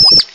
you